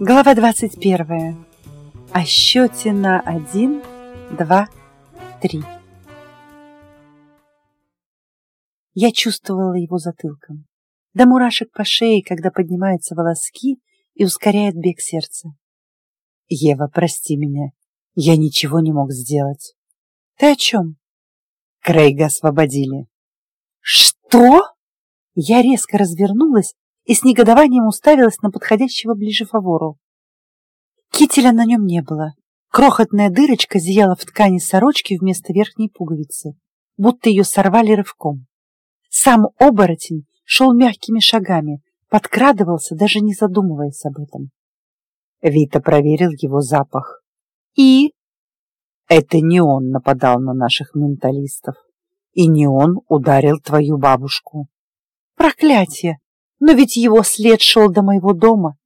Глава 21. О счете на 1, 2, 3. Я чувствовала его затылком. До мурашек по шее, когда поднимаются волоски и ускоряет бег сердца. Ева, прости меня. Я ничего не мог сделать. Ты о чем? Крейга освободили. Что? Я резко развернулась и с негодованием уставилась на подходящего ближе фавору. Кителя на нем не было. Крохотная дырочка зияла в ткани сорочки вместо верхней пуговицы, будто ее сорвали рывком. Сам оборотень шел мягкими шагами, подкрадывался, даже не задумываясь об этом. Вита проверил его запах. И? Это не он нападал на наших менталистов. И не он ударил твою бабушку. Проклятие! Но ведь его след шел до моего дома.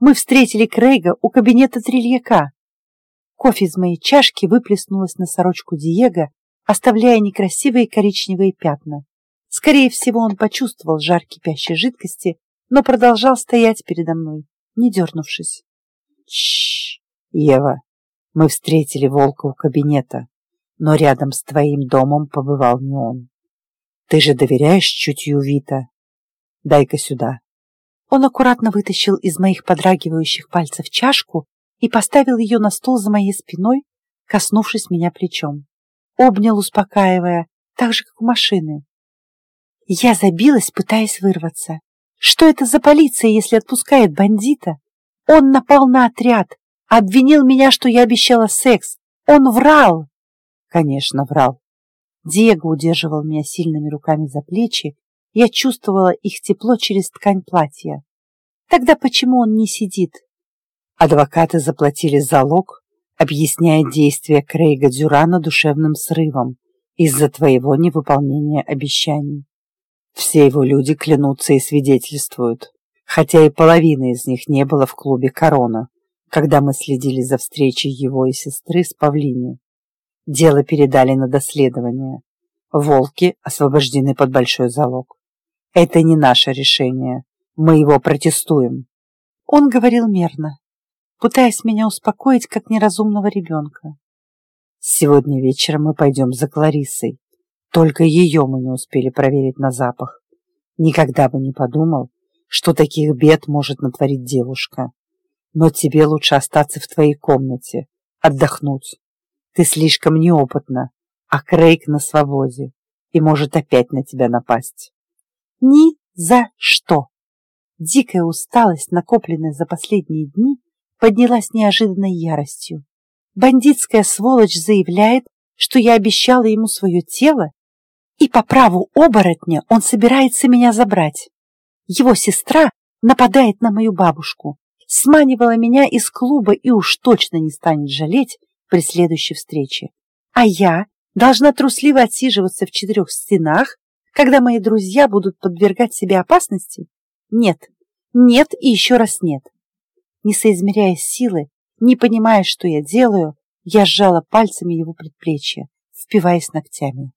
Мы встретили Крейга у кабинета трильяка. Кофе из моей чашки выплеснулось на сорочку Диего, оставляя некрасивые коричневые пятна. Скорее всего, он почувствовал жар кипящей жидкости, но продолжал стоять передо мной, не дернувшись. Чш, Ева, мы встретили волка у кабинета, но рядом с твоим домом побывал не он. Ты же доверяешь чутью Вита? Дай-ка сюда. Он аккуратно вытащил из моих подрагивающих пальцев чашку и поставил ее на стол за моей спиной, коснувшись меня плечом. Обнял, успокаивая, так же, как у машины. Я забилась, пытаясь вырваться. Что это за полиция, если отпускает бандита? Он напал на отряд, обвинил меня, что я обещала секс. Он врал. Конечно, врал. Диего удерживал меня сильными руками за плечи, я чувствовала их тепло через ткань платья. Тогда почему он не сидит? Адвокаты заплатили залог, объясняя действия Крейга Дюрана душевным срывом из-за твоего невыполнения обещаний. Все его люди клянутся и свидетельствуют, хотя и половины из них не было в клубе «Корона», когда мы следили за встречей его и сестры с Павлини. Дело передали на доследование. Волки освобождены под большой залог. Это не наше решение. Мы его протестуем. Он говорил мерно, пытаясь меня успокоить, как неразумного ребенка. Сегодня вечером мы пойдем за Кларисой. Только ее мы не успели проверить на запах. Никогда бы не подумал, что таких бед может натворить девушка. Но тебе лучше остаться в твоей комнате, отдохнуть. Ты слишком неопытна, а Крейг на свободе и может опять на тебя напасть. Ни за что. Дикая усталость, накопленная за последние дни, поднялась неожиданной яростью. Бандитская сволочь заявляет, что я обещала ему свое тело, и по праву оборотня он собирается меня забрать. Его сестра нападает на мою бабушку, сманивала меня из клуба и уж точно не станет жалеть при следующей встрече. А я должна трусливо отсиживаться в четырех стенах, когда мои друзья будут подвергать себе опасности? Нет, нет и еще раз нет. Не соизмеряя силы, не понимая, что я делаю, я сжала пальцами его предплечье, впиваясь ногтями.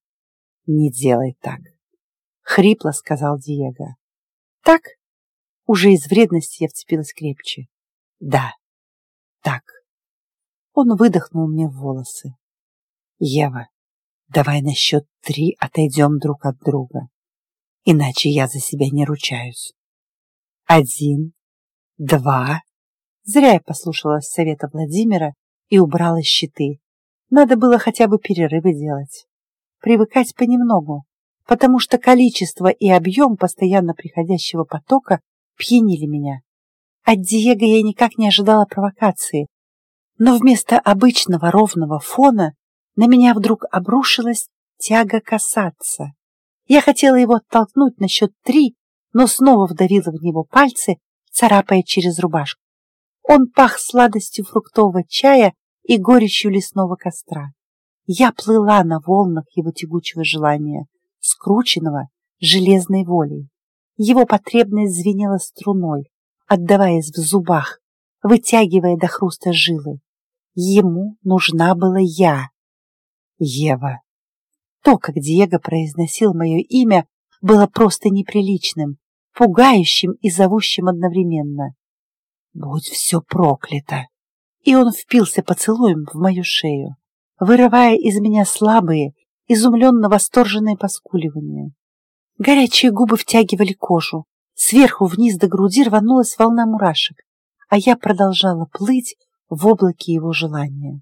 «Не делай так», — хрипло сказал Диего. «Так?» Уже из вредности я вцепилась крепче. «Да, так». Он выдохнул мне в волосы. «Ева, Давай на счет три отойдем друг от друга, иначе я за себя не ручаюсь. Один, два. Зря я послушалась совета Владимира и убрала щиты. Надо было хотя бы перерывы делать. Привыкать понемногу, потому что количество и объем постоянно приходящего потока пьянили меня. От Диего я никак не ожидала провокации, но вместо обычного ровного фона на меня вдруг обрушилась тяга касаться. Я хотела его оттолкнуть на счет три, но снова вдавила в него пальцы, царапая через рубашку. Он пах сладостью фруктового чая и горечью лесного костра. Я плыла на волнах его тягучего желания, скрученного железной волей. Его потребность звенела струной, отдаваясь в зубах, вытягивая до хруста жилы. Ему нужна была я, Ева. То, как Диего произносил мое имя, было просто неприличным, пугающим и зовущим одновременно. Будь все проклято! И он впился поцелуем в мою шею, вырывая из меня слабые, изумленно восторженные поскуливания. Горячие губы втягивали кожу, сверху вниз до груди рванулась волна мурашек, а я продолжала плыть в облаке его желания.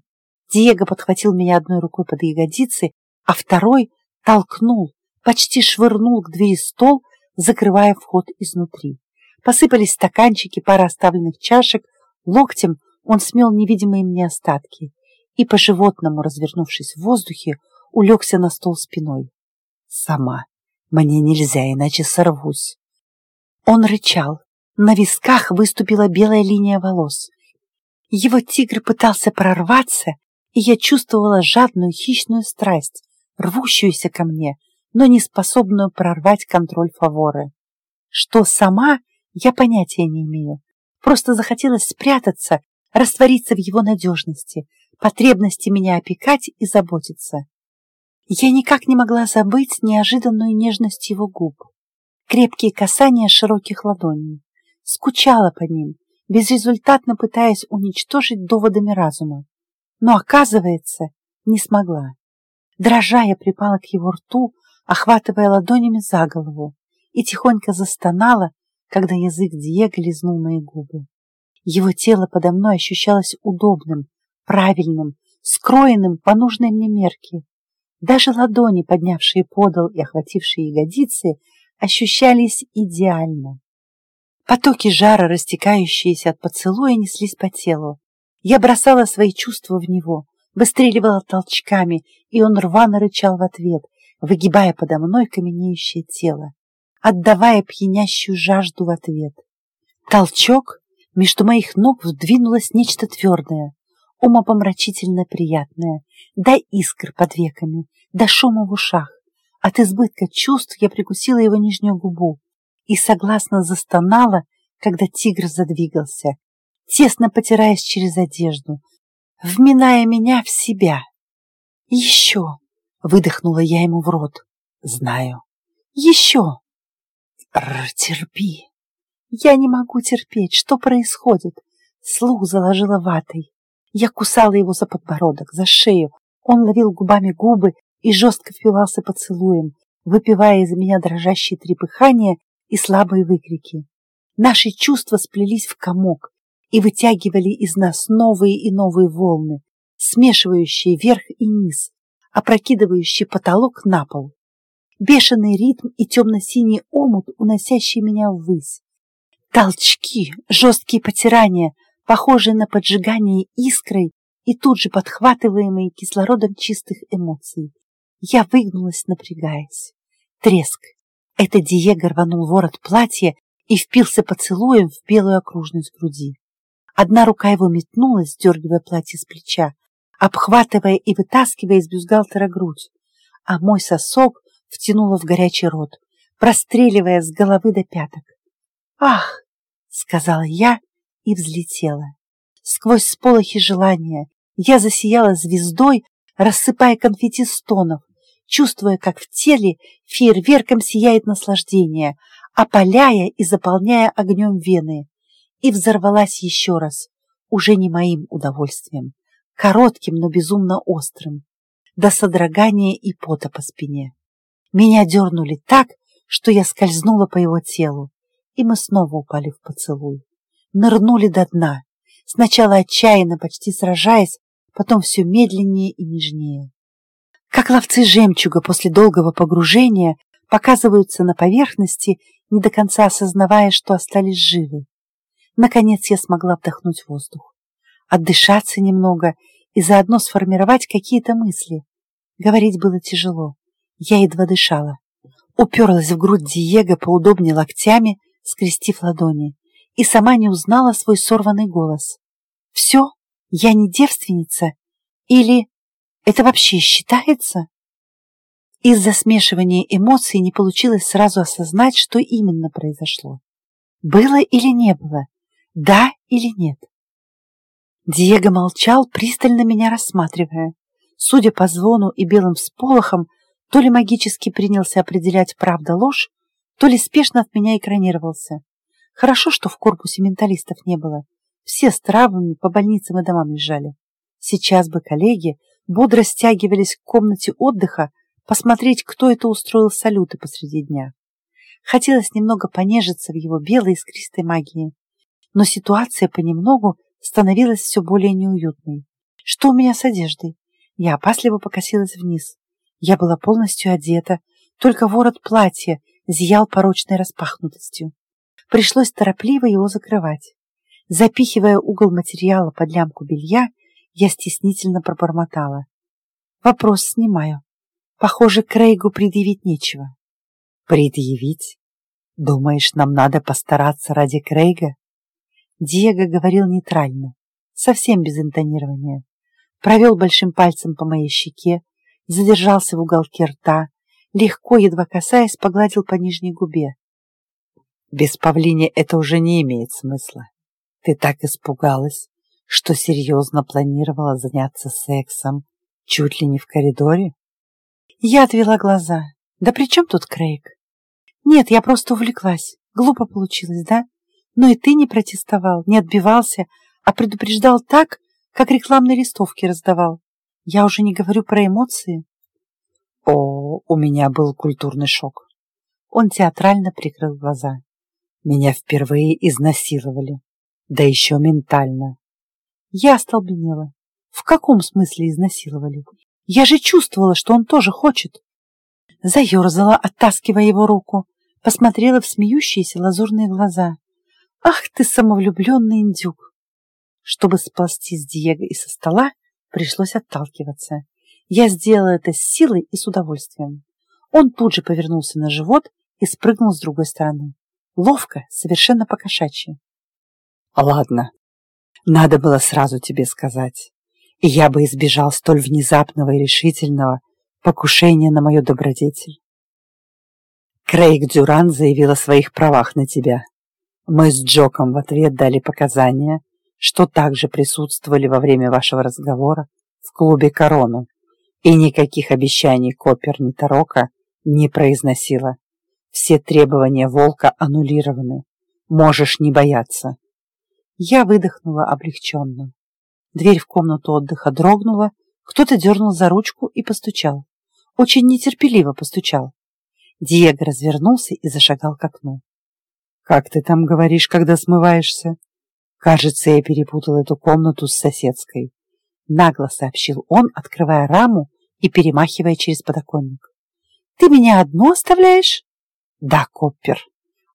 Диего подхватил меня одной рукой под ягодицы, а второй толкнул, почти швырнул к двери стол, закрывая вход изнутри. Посыпались стаканчики, пара оставленных чашек, локтем он смел невидимые мне остатки и, по-животному развернувшись в воздухе, улегся на стол спиной. Сама. Мне нельзя, иначе сорвусь. Он рычал. На висках выступила белая линия волос. Его тигр пытался прорваться, и я чувствовала жадную хищную страсть, рвущуюся ко мне, но не способную прорвать контроль фаворы. Что сама, я понятия не имею. Просто захотелось спрятаться, раствориться в его надежности, потребности меня опекать и заботиться. Я никак не могла забыть неожиданную нежность его губ, крепкие касания широких ладоней, скучала по ним, безрезультатно пытаясь уничтожить доводами разума, но, оказывается, не смогла. Дрожа я припала к его рту, охватывая ладонями за голову, и тихонько застонала, когда язык Диего лизнул мои губы. Его тело подо мной ощущалось удобным, правильным, скроенным по нужной мне мерке. Даже ладони, поднявшие подол и охватившие ягодицы, ощущались идеально. Потоки жара, растекающиеся от поцелуя, неслись по телу. Я бросала свои чувства в него, выстреливала толчками, и он рвано рычал в ответ, выгибая подо мной каменеющее тело, отдавая пьянящую жажду в ответ. Толчок, между моих ног вдвинулось нечто твердое, умопомрачительно приятное, до искр под веками, до шума в ушах. От избытка чувств я прикусила его нижнюю губу и согласно застонала, когда тигр задвигался, тесно потираясь через одежду, вминая меня в себя. Еще! Выдохнула я ему в рот. Знаю. Еще! Р терпи. Я не могу терпеть. Что происходит? Слух заложила ватой. Я кусала его за подбородок, за шею. Он ловил губами губы и жестко впивался поцелуем, выпивая из меня дрожащие трепыхания и слабые выкрики. Наши чувства сплелись в комок и вытягивали из нас новые и новые волны, смешивающие верх и низ, опрокидывающий потолок на пол. Бешеный ритм и темно-синий омут, уносящий меня ввысь. Толчки, жесткие потирания, похожие на поджигание искрой и тут же подхватываемые кислородом чистых эмоций. Я выгнулась, напрягаясь. Треск. Это Диего рванул ворот платья и впился поцелуем в белую окружность груди. Одна рука его метнулась, сдергивая платье с плеча, обхватывая и вытаскивая из бюстгальтера грудь, а мой сосок втянула в горячий рот, простреливая с головы до пяток. «Ах!» — сказала я и взлетела. Сквозь сполохи желания я засияла звездой, рассыпая конфетти стонов, чувствуя, как в теле фейерверком сияет наслаждение, опаляя и заполняя огнем вены. И взорвалась еще раз, уже не моим удовольствием, коротким, но безумно острым, до содрогания и пота по спине. Меня дернули так, что я скользнула по его телу, и мы снова упали в поцелуй. Нырнули до дна, сначала отчаянно, почти сражаясь, потом все медленнее и нежнее. Как ловцы жемчуга после долгого погружения показываются на поверхности, не до конца осознавая, что остались живы. Наконец я смогла вдохнуть воздух отдышаться немного и заодно сформировать какие-то мысли. Говорить было тяжело. Я едва дышала. Уперлась в грудь Диего поудобнее локтями, скрестив ладони, и сама не узнала свой сорванный голос. «Все? Я не девственница? Или это вообще считается?» Из-за смешивания эмоций не получилось сразу осознать, что именно произошло. Было или не было? Да или нет? Диего молчал, пристально меня рассматривая. Судя по звону и белым всполохам, то ли магически принялся определять правда-ложь, то ли спешно от меня экранировался. Хорошо, что в корпусе менталистов не было. Все с травмами по больницам и домам лежали. Сейчас бы коллеги бодро стягивались к комнате отдыха посмотреть, кто это устроил салюты посреди дня. Хотелось немного понежиться в его белой искристой магии. Но ситуация понемногу становилась все более неуютной. Что у меня с одеждой? Я опасливо покосилась вниз. Я была полностью одета, только ворот платья зиял порочной распахнутостью. Пришлось торопливо его закрывать. Запихивая угол материала под лямку белья, я стеснительно пробормотала. Вопрос снимаю. Похоже, Крейгу предъявить нечего. Предъявить? Думаешь, нам надо постараться ради Крейга? Диего говорил нейтрально, совсем без интонирования. Провел большим пальцем по моей щеке, задержался в уголке рта, легко, едва касаясь, погладил по нижней губе. Без павлини это уже не имеет смысла. Ты так испугалась, что серьезно планировала заняться сексом чуть ли не в коридоре? Я отвела глаза. Да при чем тут Крейг? Нет, я просто увлеклась. Глупо получилось, да? Но и ты не протестовал, не отбивался, а предупреждал так, как рекламные листовки раздавал. Я уже не говорю про эмоции. О, у меня был культурный шок. Он театрально прикрыл глаза. Меня впервые изнасиловали, да еще ментально. Я остолбенела. В каком смысле изнасиловали? Я же чувствовала, что он тоже хочет. Заерзала, оттаскивая его руку, посмотрела в смеющиеся лазурные глаза. Ах ты, самовлюбленный индюк! Чтобы сползти с Диего и со стола, пришлось отталкиваться. Я сделала это с силой и с удовольствием. Он тут же повернулся на живот и спрыгнул с другой стороны. Ловко, совершенно по-кошачьи. Ладно, надо было сразу тебе сказать, и я бы избежал столь внезапного и решительного покушения на мою добродетель. Крейг Дюран заявил о своих правах на тебя. Мы с Джоком в ответ дали показания, что также присутствовали во время вашего разговора в клубе «Корона», и никаких обещаний Копер Тарока не произносила. Все требования волка аннулированы. Можешь не бояться. Я выдохнула облегченно. Дверь в комнату отдыха дрогнула, кто-то дернул за ручку и постучал. Очень нетерпеливо постучал. Диего развернулся и зашагал к окну. «Как ты там говоришь, когда смываешься?» «Кажется, я перепутал эту комнату с соседской», — нагло сообщил он, открывая раму и перемахивая через подоконник. «Ты меня одну оставляешь?» «Да, Коппер,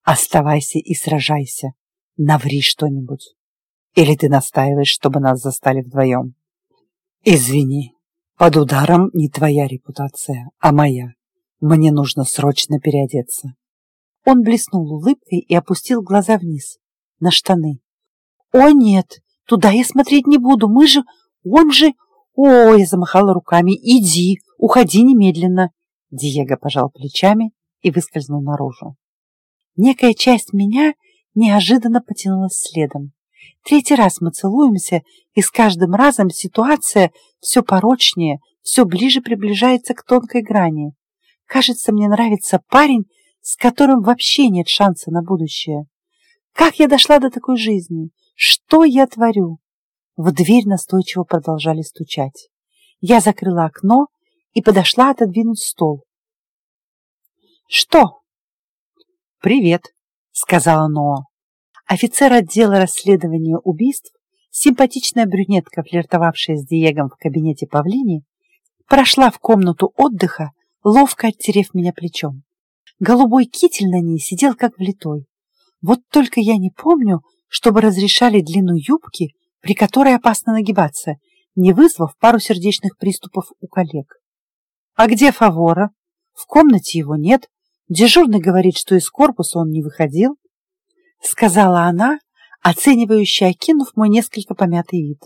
оставайся и сражайся. Наври что-нибудь. Или ты настаиваешь, чтобы нас застали вдвоем? Извини, под ударом не твоя репутация, а моя. Мне нужно срочно переодеться. Он блеснул улыбкой и опустил глаза вниз, на штаны. «О, нет, туда я смотреть не буду, мы же... Он же...» «О!» — я замахала руками. «Иди, уходи немедленно!» Диего пожал плечами и выскользнул наружу. Некая часть меня неожиданно потянулась следом. Третий раз мы целуемся, и с каждым разом ситуация все порочнее, все ближе приближается к тонкой грани. Кажется, мне нравится парень, с которым вообще нет шанса на будущее. Как я дошла до такой жизни? Что я творю? В дверь настойчиво продолжали стучать. Я закрыла окно и подошла отодвинуть стол. «Что?» «Привет», — сказала Ноа. Офицер отдела расследования убийств, симпатичная брюнетка, флиртовавшая с Диегом в кабинете Павлини, прошла в комнату отдыха, ловко оттерев меня плечом. Голубой китель на ней сидел как влитой. Вот только я не помню, чтобы разрешали длину юбки, при которой опасно нагибаться, не вызвав пару сердечных приступов у коллег. А где Фавора? В комнате его нет. Дежурный говорит, что из корпуса он не выходил. — сказала она, оценивающе окинув мой несколько помятый вид.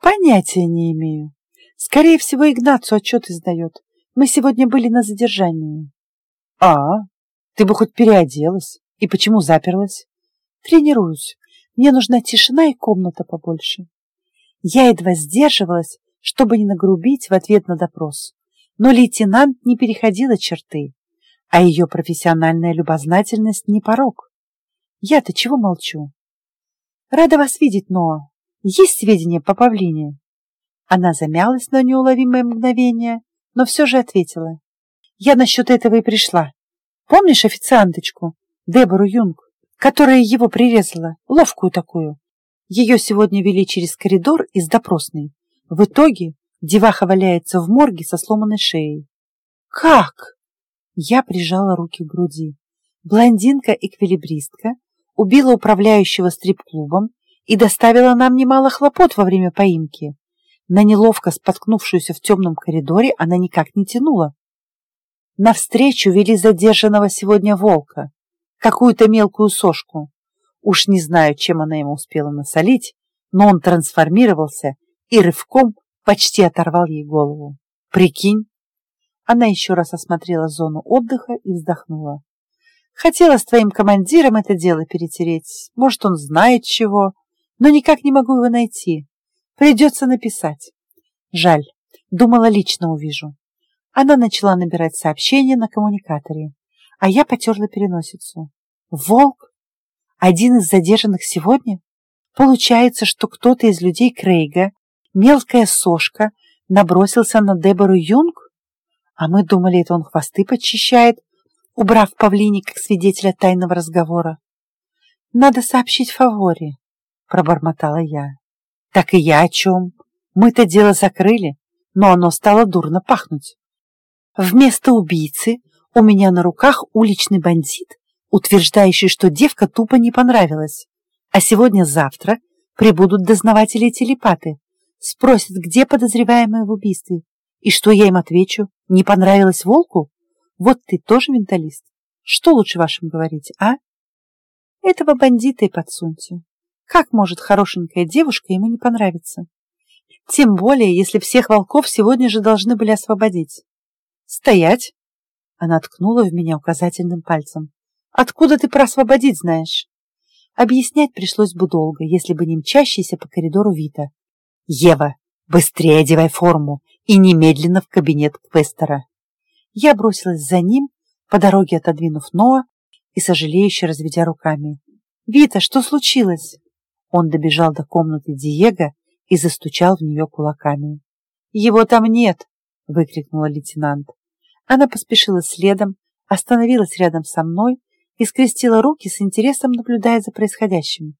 «Понятия не имею. Скорее всего, Игнацу отчет издает. Мы сегодня были на задержании». «А, ты бы хоть переоделась. И почему заперлась?» «Тренируюсь. Мне нужна тишина и комната побольше». Я едва сдерживалась, чтобы не нагрубить в ответ на допрос. Но лейтенант не переходила черты, а ее профессиональная любознательность не порог. Я-то чего молчу? Рада вас видеть, Ноа. Есть сведения по павлине?» Она замялась на неуловимое мгновение, но все же ответила. «Я насчет этого и пришла. Помнишь официанточку, Дебору Юнг, которая его прирезала, ловкую такую? Ее сегодня вели через коридор из допросной. В итоге деваха валяется в морге со сломанной шеей. «Как?» Я прижала руки к груди. Блондинка-эквилибристка убила управляющего стрип-клубом и доставила нам немало хлопот во время поимки. На неловко споткнувшуюся в темном коридоре она никак не тянула. Навстречу вели задержанного сегодня волка, какую-то мелкую сошку. Уж не знаю, чем она ему успела насолить, но он трансформировался и рывком почти оторвал ей голову. Прикинь? Она еще раз осмотрела зону отдыха и вздохнула. Хотела с твоим командиром это дело перетереть. Может, он знает чего, но никак не могу его найти. Придется написать. Жаль, думала, лично увижу. Она начала набирать сообщение на коммуникаторе, а я потерла переносицу. Волк? Один из задержанных сегодня? Получается, что кто-то из людей Крейга, мелкая сошка, набросился на Дебору Юнг? А мы думали, это он хвосты подчищает, убрав павлини как свидетеля тайного разговора. «Надо сообщить Фаворе», — пробормотала я. «Так и я о чем? Мы-то дело закрыли, но оно стало дурно пахнуть. Вместо убийцы у меня на руках уличный бандит, утверждающий, что девка тупо не понравилась. А сегодня-завтра прибудут дознаватели-телепаты, спросят, где подозреваемые в убийстве. И что я им отвечу? Не понравилось волку? Вот ты тоже менталист. Что лучше вашим говорить, а? Этого бандита и подсуньте. Как может хорошенькая девушка ему не понравиться? Тем более, если всех волков сегодня же должны были освободить. Стоять! Она ткнула в меня указательным пальцем. Откуда ты про освободить знаешь? Объяснять пришлось бы долго, если бы не мчащийся по коридору Вита. Ева, быстрее одевай форму и немедленно в кабинет Квестера. Я бросилась за ним, по дороге отодвинув Ноа и сожалеюще разведя руками. «Вита, что случилось?» Он добежал до комнаты Диего и застучал в нее кулаками. «Его там нет!» — выкрикнула лейтенант. Она поспешила следом, остановилась рядом со мной и скрестила руки с интересом, наблюдая за происходящим.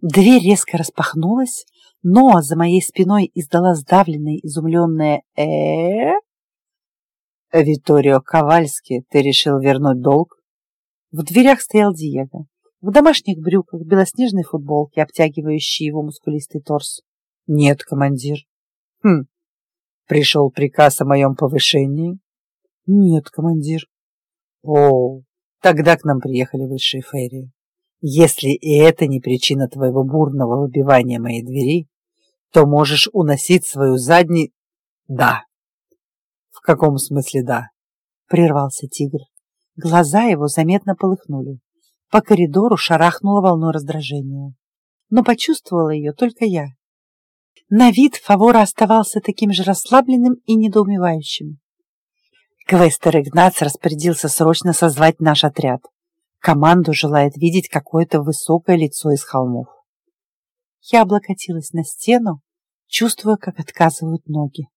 Дверь резко распахнулась, но за моей спиной издала сдавленное, изумленное э Виторио Ковальски, ты решил вернуть долг? В дверях стоял Диего, в домашних брюках, белоснежной футболке, обтягивающей его мускулистый торс. Нет, командир. Хм, пришел приказ о моем повышении? Нет, командир. О, тогда к нам приехали высшие фейри. Если и это не причина твоего бурного выбивания моей двери, то можешь уносить свою задни... Да, «В каком смысле да?» — прервался тигр. Глаза его заметно полыхнули. По коридору шарахнула волной раздражения. Но почувствовала ее только я. На вид Фавора оставался таким же расслабленным и недоумевающим. Квестер Игнац распорядился срочно созвать наш отряд. Команду желает видеть какое-то высокое лицо из холмов. Я облокотилась на стену, чувствуя, как отказывают ноги.